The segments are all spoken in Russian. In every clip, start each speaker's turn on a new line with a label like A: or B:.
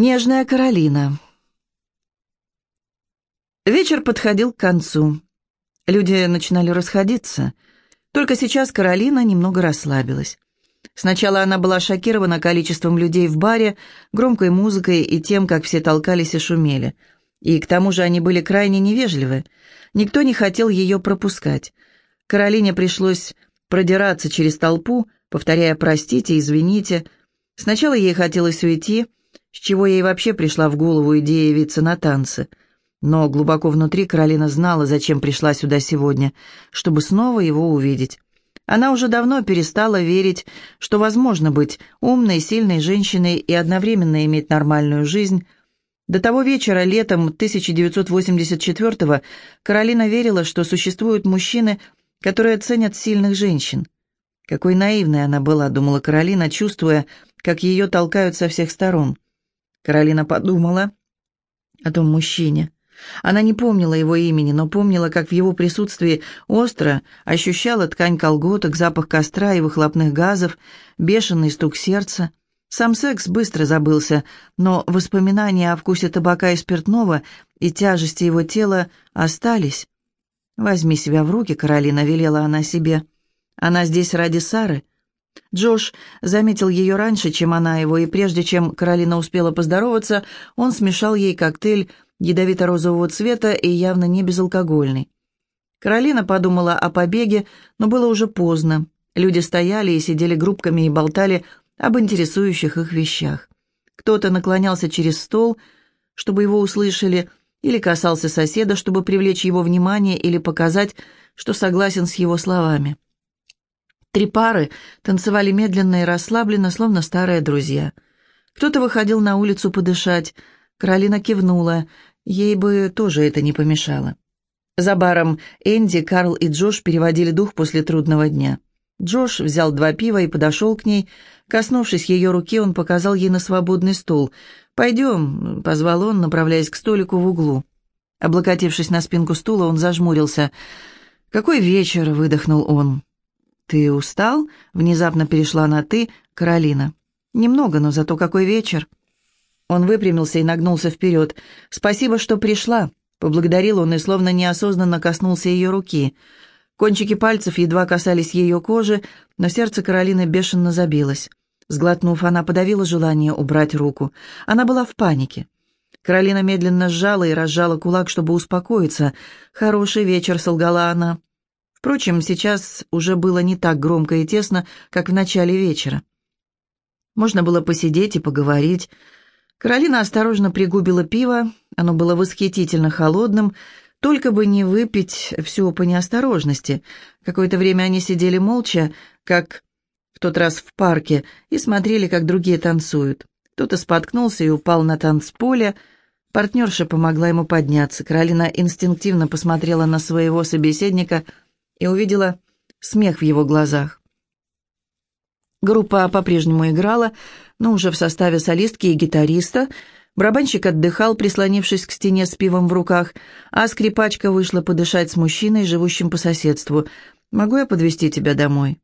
A: Нежная Каролина. Вечер подходил к концу. Люди начинали расходиться. Только сейчас Каролина немного расслабилась. Сначала она была шокирована количеством людей в баре, громкой музыкой и тем, как все толкались и шумели. И к тому же они были крайне невежливы. Никто не хотел ее пропускать. Каролине пришлось продираться через толпу, повторяя «простите», «извините». Сначала ей хотелось уйти, с чего ей вообще пришла в голову идея явиться на танцы. Но глубоко внутри Каролина знала, зачем пришла сюда сегодня, чтобы снова его увидеть. Она уже давно перестала верить, что возможно быть умной, сильной женщиной и одновременно иметь нормальную жизнь. До того вечера, летом 1984-го, Каролина верила, что существуют мужчины, которые ценят сильных женщин. Какой наивной она была, думала Каролина, чувствуя, как ее толкают со всех сторон. Каролина подумала о том мужчине. Она не помнила его имени, но помнила, как в его присутствии остро ощущала ткань колготок, запах костра и выхлопных газов, бешеный стук сердца. Сам секс быстро забылся, но воспоминания о вкусе табака и спиртного и тяжести его тела остались. «Возьми себя в руки, Каролина», — велела она себе. «Она здесь ради Сары». Джош заметил ее раньше, чем она его, и прежде чем Каролина успела поздороваться, он смешал ей коктейль ядовито-розового цвета и явно не безалкогольный. Каролина подумала о побеге, но было уже поздно. Люди стояли и сидели группками и болтали об интересующих их вещах. Кто-то наклонялся через стол, чтобы его услышали, или касался соседа, чтобы привлечь его внимание или показать, что согласен с его словами. Три пары танцевали медленно и расслабленно, словно старые друзья. Кто-то выходил на улицу подышать. Каролина кивнула. Ей бы тоже это не помешало. За баром Энди, Карл и Джош переводили дух после трудного дня. Джош взял два пива и подошел к ней. Коснувшись ее руки, он показал ей на свободный стул. «Пойдем», — позвал он, направляясь к столику в углу. Облокотившись на спинку стула, он зажмурился. «Какой вечер!» — выдохнул он. «Ты устал?» — внезапно перешла на «ты» Каролина. «Немного, но зато какой вечер!» Он выпрямился и нагнулся вперед. «Спасибо, что пришла!» — поблагодарил он и словно неосознанно коснулся ее руки. Кончики пальцев едва касались ее кожи, но сердце Каролины бешено забилось. Сглотнув, она подавила желание убрать руку. Она была в панике. Каролина медленно сжала и разжала кулак, чтобы успокоиться. «Хороший вечер», — солгала она. Впрочем, сейчас уже было не так громко и тесно, как в начале вечера. Можно было посидеть и поговорить. Каролина осторожно пригубила пиво, оно было восхитительно холодным, только бы не выпить все по неосторожности. Какое-то время они сидели молча, как в тот раз в парке, и смотрели, как другие танцуют. Кто-то споткнулся и упал на танцполе. Партнерша помогла ему подняться. Каролина инстинктивно посмотрела на своего собеседника — и увидела смех в его глазах. Группа по-прежнему играла, но уже в составе солистки и гитариста. Барабанщик отдыхал, прислонившись к стене с пивом в руках, а скрипачка вышла подышать с мужчиной, живущим по соседству. «Могу я подвезти тебя домой?»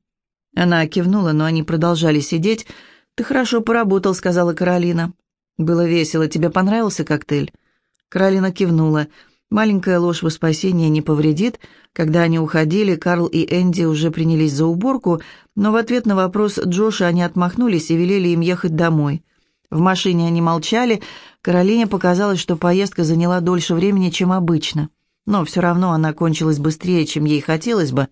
A: Она кивнула, но они продолжали сидеть. «Ты хорошо поработал», — сказала Каролина. «Было весело. Тебе понравился коктейль?» Каролина кивнула. Маленькая ложь во спасение не повредит. Когда они уходили, Карл и Энди уже принялись за уборку, но в ответ на вопрос Джоша они отмахнулись и велели им ехать домой. В машине они молчали. Каролине показалось, что поездка заняла дольше времени, чем обычно. Но все равно она кончилась быстрее, чем ей хотелось бы.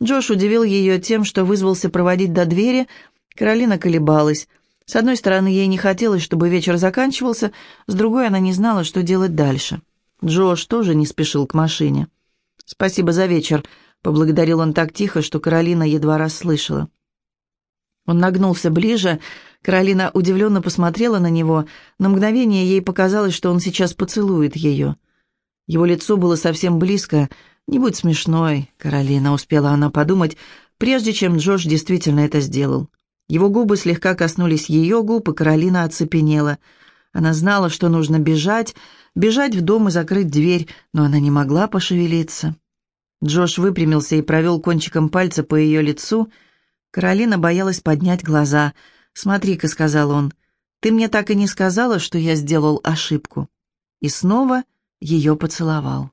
A: Джош удивил ее тем, что вызвался проводить до двери. Каролина колебалась. С одной стороны, ей не хотелось, чтобы вечер заканчивался, с другой она не знала, что делать дальше. Джош тоже не спешил к машине. «Спасибо за вечер», — поблагодарил он так тихо, что Каролина едва расслышала. Он нагнулся ближе, Каролина удивленно посмотрела на него, на мгновение ей показалось, что он сейчас поцелует ее. Его лицо было совсем близко. «Не будь смешной», — Каролина успела она подумать, прежде чем Джош действительно это сделал. Его губы слегка коснулись ее губ, и Каролина оцепенела. Она знала, что нужно бежать, бежать в дом и закрыть дверь, но она не могла пошевелиться. Джош выпрямился и провел кончиком пальца по ее лицу. Каролина боялась поднять глаза. «Смотри-ка», — сказал он, Ты мне так и не сказала, что я сделал ошибку». И снова ее поцеловал.